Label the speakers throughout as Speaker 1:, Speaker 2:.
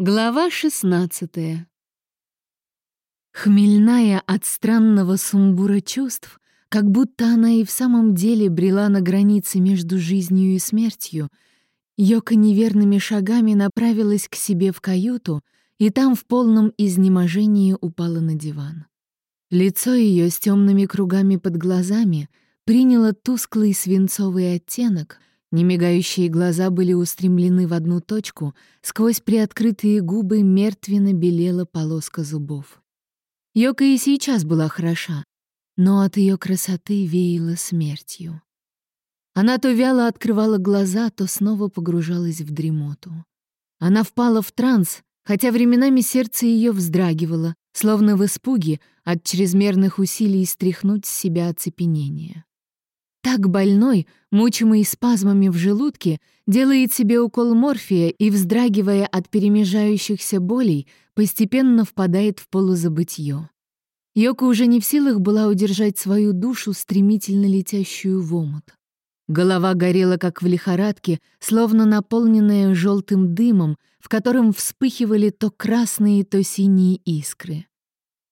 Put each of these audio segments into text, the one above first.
Speaker 1: Глава 16 Хмельная от странного сумбура чувств, как будто она и в самом деле брела на границе между жизнью и смертью, Йока неверными шагами направилась к себе в каюту и там в полном изнеможении упала на диван. Лицо ее с темными кругами под глазами приняло тусклый свинцовый оттенок — Немигающие глаза были устремлены в одну точку, сквозь приоткрытые губы мертвенно белела полоска зубов. Йока и сейчас была хороша, но от ее красоты веяло смертью. Она то вяло открывала глаза, то снова погружалась в дремоту. Она впала в транс, хотя временами сердце ее вздрагивало, словно в испуге от чрезмерных усилий стряхнуть с себя оцепенение. Так больной, мучимый спазмами в желудке, делает себе укол морфия и, вздрагивая от перемежающихся болей, постепенно впадает в полузабытье. Йока уже не в силах была удержать свою душу, стремительно летящую в омут. Голова горела, как в лихорадке, словно наполненная желтым дымом, в котором вспыхивали то красные, то синие искры.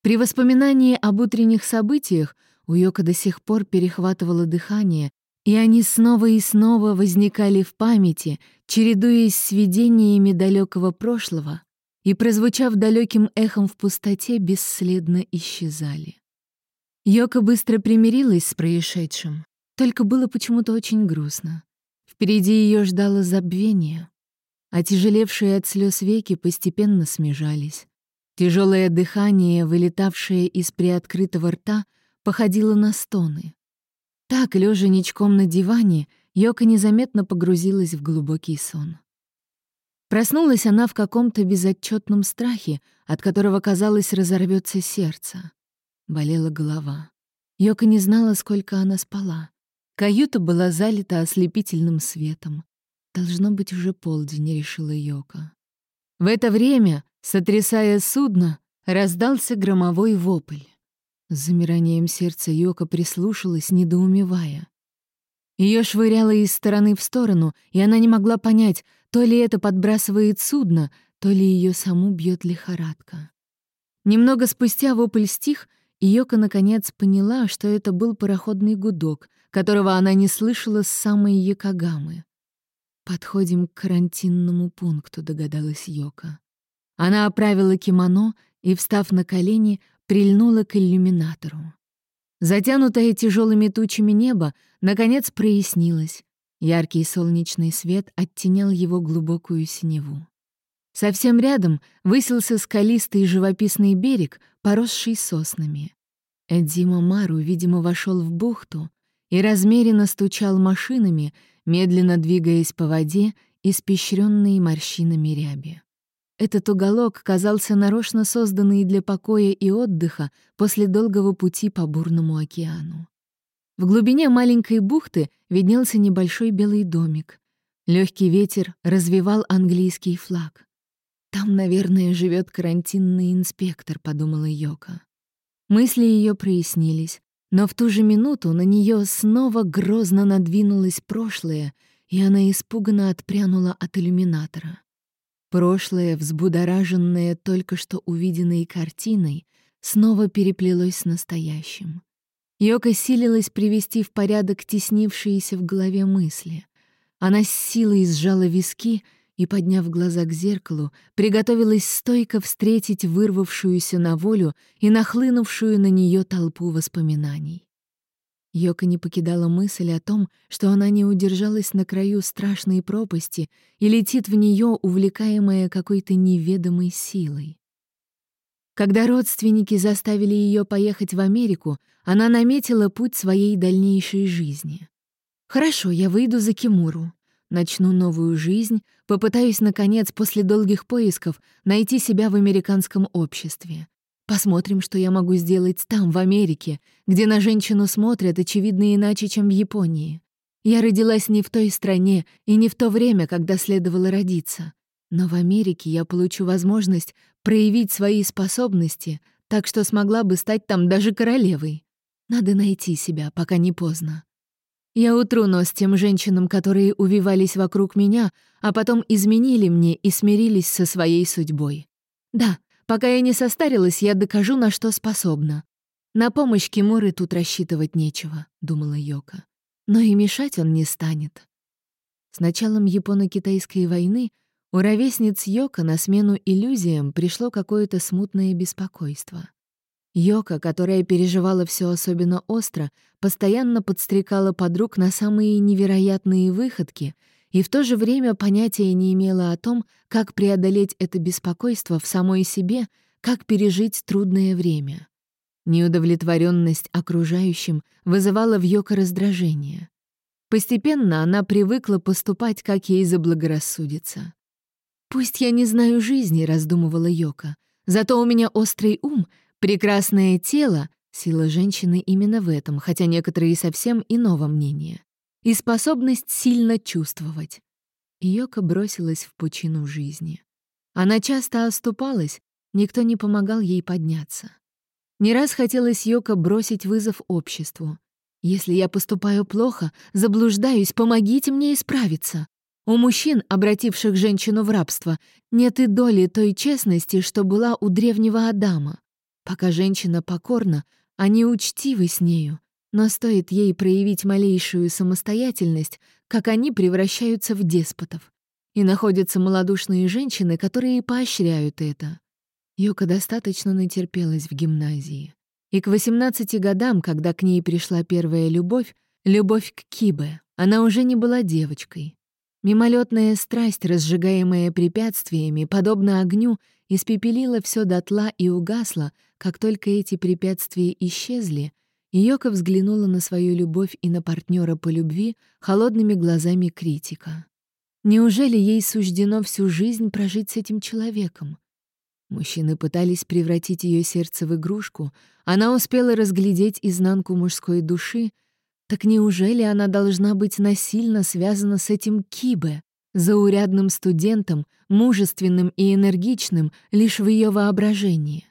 Speaker 1: При воспоминании об утренних событиях у Йока до сих пор перехватывало дыхание, и они снова и снова возникали в памяти, чередуясь с видениями далекого прошлого, и, прозвучав далеким эхом в пустоте, бесследно исчезали. Йока быстро примирилась с происшедшим, только было почему-то очень грустно. Впереди ее ждало забвение. Отяжелевшие от слез веки постепенно смежались. Тяжелое дыхание, вылетавшее из приоткрытого рта — походила на стоны. Так, лежа ничком на диване, Йока незаметно погрузилась в глубокий сон. Проснулась она в каком-то безотчетном страхе, от которого, казалось, разорвется сердце. Болела голова. Йока не знала, сколько она спала. Каюта была залита ослепительным светом. Должно быть уже полдень, решила Йока. В это время, сотрясая судно, раздался громовой вопль. С замиранием сердца Йока прислушалась, недоумевая. Ее швыряло из стороны в сторону, и она не могла понять, то ли это подбрасывает судно, то ли ее саму бьет лихорадка. Немного спустя вопль стих, и Йока наконец поняла, что это был пароходный гудок, которого она не слышала с самой Якогамы. «Подходим к карантинному пункту», — догадалась Йока. Она оправила кимоно и, встав на колени, прильнула к иллюминатору. Затянутое тяжелыми тучами небо, наконец, прояснилось. Яркий солнечный свет оттенял его глубокую синеву. Совсем рядом высился скалистый живописный берег, поросший соснами. Эдзима Мару, видимо, вошел в бухту и размеренно стучал машинами, медленно двигаясь по воде, испещренной морщинами ряби. Этот уголок казался нарочно созданный для покоя и отдыха после долгого пути по бурному океану. В глубине маленькой бухты виднелся небольшой белый домик. Легкий ветер развивал английский флаг. «Там, наверное, живет карантинный инспектор», — подумала Йока. Мысли ее прояснились, но в ту же минуту на нее снова грозно надвинулось прошлое, и она испуганно отпрянула от иллюминатора. Прошлое, взбудораженное только что увиденной картиной, снова переплелось с настоящим. Йока силилась привести в порядок теснившиеся в голове мысли. Она с силой сжала виски и, подняв глаза к зеркалу, приготовилась стойко встретить вырвавшуюся на волю и нахлынувшую на нее толпу воспоминаний. Йока не покидала мысль о том, что она не удержалась на краю страшной пропасти и летит в нее, увлекаемая какой-то неведомой силой. Когда родственники заставили ее поехать в Америку, она наметила путь своей дальнейшей жизни. «Хорошо, я выйду за Кимуру. Начну новую жизнь, попытаюсь, наконец, после долгих поисков, найти себя в американском обществе. Посмотрим, что я могу сделать там, в Америке, где на женщину смотрят, очевидно, иначе, чем в Японии. Я родилась не в той стране и не в то время, когда следовало родиться. Но в Америке я получу возможность проявить свои способности, так что смогла бы стать там даже королевой. Надо найти себя, пока не поздно. Я утру нос тем женщинам, которые увивались вокруг меня, а потом изменили мне и смирились со своей судьбой. Да, пока я не состарилась, я докажу, на что способна. На помощь Кимуры тут рассчитывать нечего, думала Йока. Но и мешать он не станет. С началом Японо-Китайской войны у ровесниц Йока на смену иллюзиям пришло какое-то смутное беспокойство. Йока, которая переживала все особенно остро, постоянно подстрекала подруг на самые невероятные выходки и в то же время понятия не имела о том, как преодолеть это беспокойство в самой себе, как пережить трудное время. Неудовлетворенность окружающим вызывала в Йока раздражение. Постепенно она привыкла поступать, как ей заблагорассудится. «Пусть я не знаю жизни», — раздумывала Йока, «зато у меня острый ум, Прекрасное тело — сила женщины именно в этом, хотя некоторые совсем иного мнения. И способность сильно чувствовать. Йока бросилась в пучину жизни. Она часто оступалась, никто не помогал ей подняться. Не раз хотелось Йока бросить вызов обществу. «Если я поступаю плохо, заблуждаюсь, помогите мне исправиться». У мужчин, обративших женщину в рабство, нет и доли той честности, что была у древнего Адама. Пока женщина покорна, они учтивы с нею, но стоит ей проявить малейшую самостоятельность, как они превращаются в деспотов. И находятся малодушные женщины, которые поощряют это. Йока достаточно натерпелась в гимназии. И к 18 годам, когда к ней пришла первая любовь, любовь к Кибе, она уже не была девочкой. Мимолетная страсть, разжигаемая препятствиями, подобно огню, испепелила все дотла и угасла, как только эти препятствия исчезли, Йока взглянула на свою любовь и на партнера по любви холодными глазами критика. Неужели ей суждено всю жизнь прожить с этим человеком? Мужчины пытались превратить ее сердце в игрушку, она успела разглядеть изнанку мужской души, так неужели она должна быть насильно связана с этим Кибе, заурядным студентом, мужественным и энергичным лишь в ее воображении?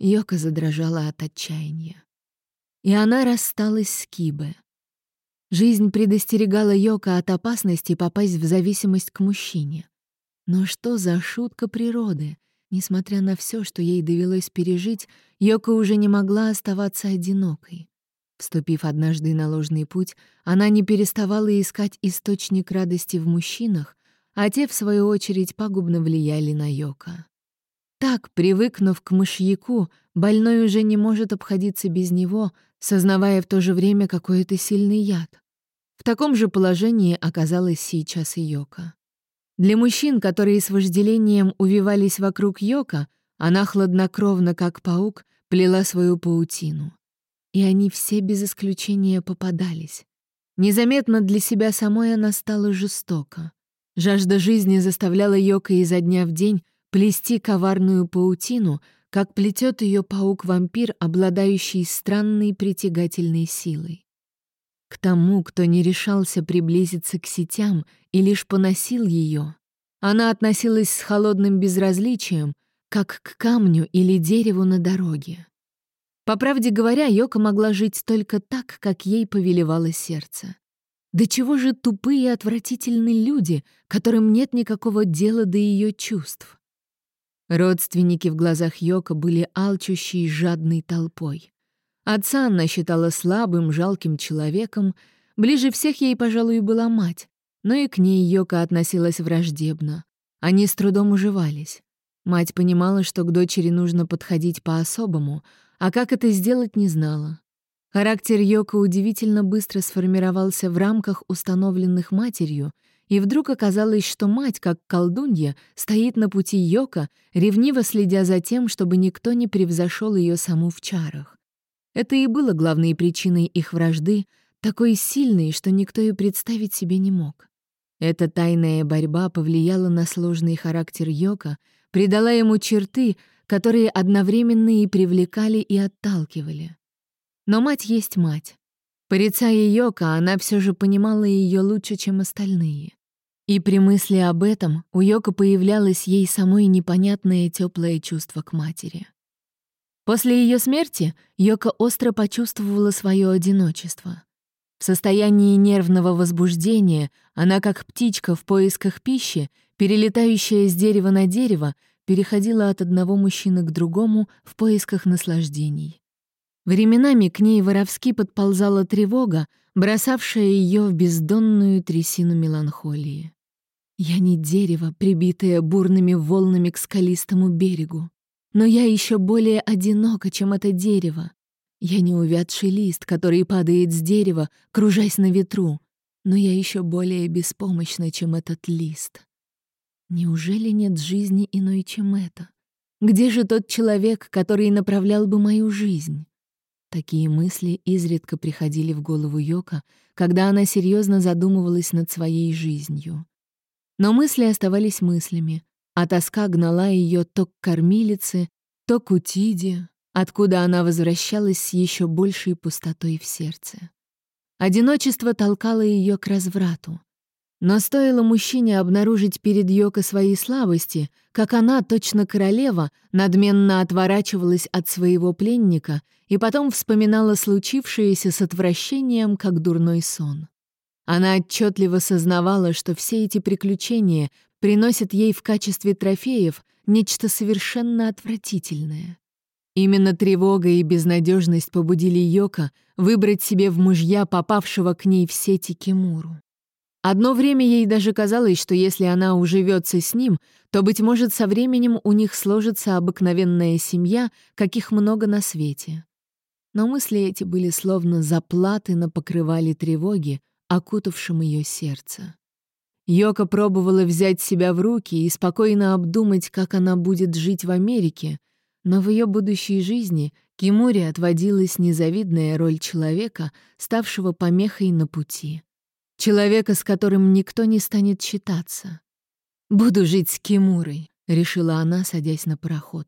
Speaker 1: Йока задрожала от отчаяния. И она рассталась с Кибе. Жизнь предостерегала Йока от опасности попасть в зависимость к мужчине. Но что за шутка природы? Несмотря на все, что ей довелось пережить, Йока уже не могла оставаться одинокой. Вступив однажды на ложный путь, она не переставала искать источник радости в мужчинах, а те, в свою очередь, пагубно влияли на Йока. Так, привыкнув к мышьяку, больной уже не может обходиться без него, сознавая в то же время какой-то сильный яд. В таком же положении оказалась сейчас и Йока. Для мужчин, которые с вожделением увивались вокруг Йока, она хладнокровно, как паук, плела свою паутину. И они все без исключения попадались. Незаметно для себя самой она стала жестока. Жажда жизни заставляла Йока изо дня в день плести коварную паутину, как плетет ее паук-вампир, обладающий странной притягательной силой. К тому, кто не решался приблизиться к сетям и лишь поносил ее, она относилась с холодным безразличием, как к камню или дереву на дороге. По правде говоря, Йока могла жить только так, как ей повелевало сердце. Да чего же тупые и отвратительные люди, которым нет никакого дела до ее чувств? Родственники в глазах Йока были алчущей жадной толпой. Отца она считала слабым, жалким человеком, ближе всех ей, пожалуй, была мать, но и к ней Йока относилась враждебно. Они с трудом уживались. Мать понимала, что к дочери нужно подходить по-особому — а как это сделать, не знала. Характер Йока удивительно быстро сформировался в рамках, установленных матерью, и вдруг оказалось, что мать, как колдунья, стоит на пути Йока, ревниво следя за тем, чтобы никто не превзошел ее саму в чарах. Это и было главной причиной их вражды, такой сильной, что никто и представить себе не мог. Эта тайная борьба повлияла на сложный характер Йока, придала ему черты, которые одновременно и привлекали, и отталкивали. Но мать есть мать. Порицая Йока, она все же понимала ее лучше, чем остальные. И при мысли об этом у Йока появлялось ей самой непонятное теплое чувство к матери. После ее смерти Йока остро почувствовала свое одиночество. В состоянии нервного возбуждения она, как птичка в поисках пищи, перелетающая с дерева на дерево, переходила от одного мужчины к другому в поисках наслаждений. Временами к ней воровски подползала тревога, бросавшая ее в бездонную трясину меланхолии. Я не дерево, прибитое бурными волнами к скалистому берегу, но я еще более одинока, чем это дерево. Я не увядший лист, который падает с дерева, кружась на ветру, но я еще более беспомощна, чем этот лист. Неужели нет жизни иной, чем это? Где же тот человек, который направлял бы мою жизнь? Такие мысли изредка приходили в голову Йока, когда она серьезно задумывалась над своей жизнью. Но мысли оставались мыслями, а тоска гнала ее то к кормилице, то к Утиде, откуда она возвращалась с еще большей пустотой в сердце. Одиночество толкало ее к разврату. Но стоило мужчине обнаружить перед Йоко свои слабости, как она, точно королева, надменно отворачивалась от своего пленника и потом вспоминала случившееся с отвращением, как дурной сон. Она отчетливо сознавала, что все эти приключения приносят ей в качестве трофеев нечто совершенно отвратительное. Именно тревога и безнадежность побудили Йока выбрать себе в мужья попавшего к ней в сети Кимуру. Одно время ей даже казалось, что если она уживется с ним, то, быть может, со временем у них сложится обыкновенная семья, каких много на свете. Но мысли эти были словно заплаты на покрывале тревоги, окутавшем ее сердце. Йока пробовала взять себя в руки и спокойно обдумать, как она будет жить в Америке, но в ее будущей жизни Кимуре отводилась незавидная роль человека, ставшего помехой на пути. Человека, с которым никто не станет считаться. «Буду жить с Кимурой», — решила она, садясь на пароход.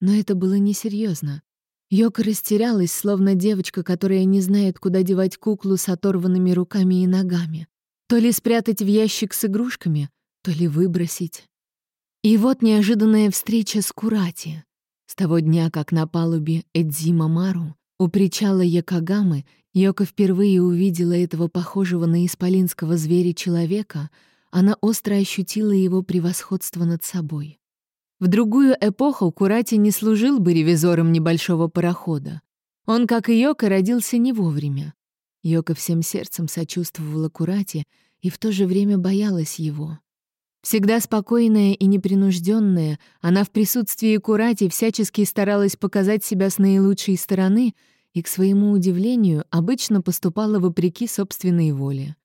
Speaker 1: Но это было несерьезно. Йока растерялась, словно девочка, которая не знает, куда девать куклу с оторванными руками и ногами. То ли спрятать в ящик с игрушками, то ли выбросить. И вот неожиданная встреча с Курати. С того дня, как на палубе Эдзима Мару у причала Якогамы Йока впервые увидела этого похожего на исполинского зверя человека, она остро ощутила его превосходство над собой. В другую эпоху Курати не служил бы ревизором небольшого парохода. Он, как и Йока, родился не вовремя. Йока всем сердцем сочувствовала Курати и в то же время боялась его. Всегда спокойная и непринужденная, она в присутствии Курати всячески старалась показать себя с наилучшей стороны — и, к своему удивлению, обычно поступала вопреки собственной воле.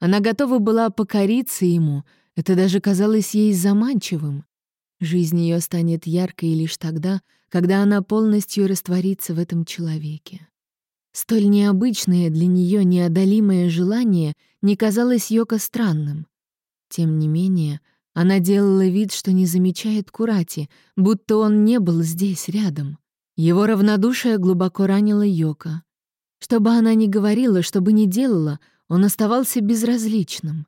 Speaker 1: Она готова была покориться ему, это даже казалось ей заманчивым. Жизнь ее станет яркой лишь тогда, когда она полностью растворится в этом человеке. Столь необычное для нее неодолимое желание не казалось Йоко странным. Тем не менее, она делала вид, что не замечает Курати, будто он не был здесь, рядом. Его равнодушие глубоко ранило Йока. Что бы она ни говорила, что бы ни делала, он оставался безразличным.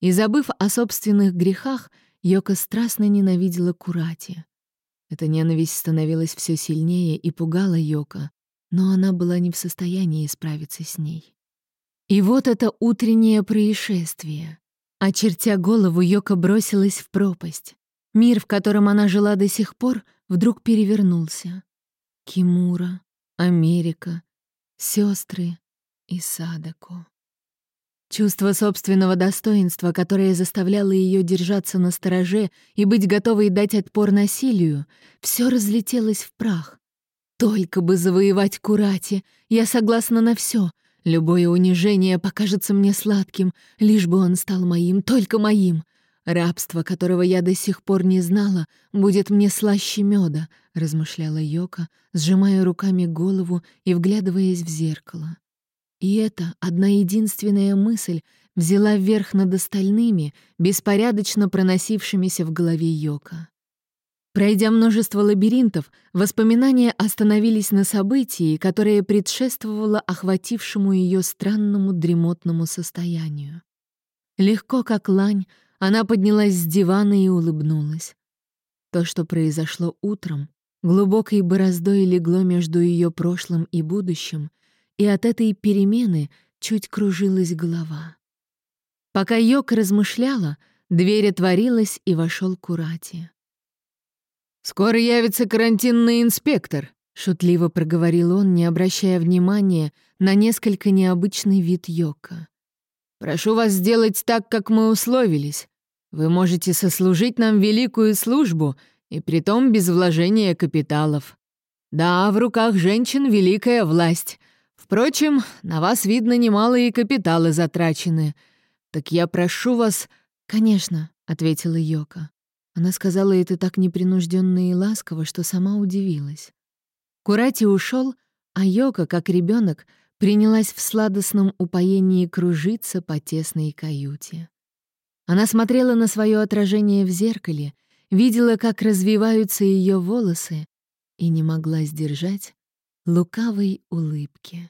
Speaker 1: И забыв о собственных грехах, Йока страстно ненавидела Курати. Эта ненависть становилась все сильнее и пугала Йока, но она была не в состоянии справиться с ней. И вот это утреннее происшествие. Очертя голову, Йока бросилась в пропасть. Мир, в котором она жила до сих пор, вдруг перевернулся. Кимура, Америка, сестры и Садако. Чувство собственного достоинства, которое заставляло ее держаться на стороже и быть готовой дать отпор насилию, все разлетелось в прах. Только бы завоевать Курати, я согласна на все. Любое унижение покажется мне сладким, лишь бы он стал моим, только моим. «Рабство, которого я до сих пор не знала, будет мне слаще меда», — размышляла Йока, сжимая руками голову и вглядываясь в зеркало. И эта одна единственная мысль взяла верх над остальными, беспорядочно проносившимися в голове Йока. Пройдя множество лабиринтов, воспоминания остановились на событии, которое предшествовало охватившему ее странному дремотному состоянию. Легко, как лань, она поднялась с дивана и улыбнулась. То, что произошло утром, глубокой бороздой легло между ее прошлым и будущим, и от этой перемены чуть кружилась голова. Пока Йока размышляла, дверь отворилась, и вошел Курати.
Speaker 2: «Скоро явится карантинный инспектор», — шутливо проговорил он, не обращая внимания на несколько необычный вид Йока. «Прошу вас сделать так, как мы условились. Вы можете сослужить нам великую службу, и притом без вложения капиталов. Да, в руках женщин великая власть. Впрочем, на вас, видно, немалые капиталы затрачены. Так я прошу вас...»
Speaker 1: «Конечно», — ответила Йока. Она сказала это так непринужденно и ласково, что сама удивилась. Курати ушел, а Йока, как ребенок, принялась в сладостном упоении кружиться по тесной каюте. Она смотрела на свое отражение в зеркале, видела, как развиваются ее волосы, и не могла сдержать лукавой улыбки.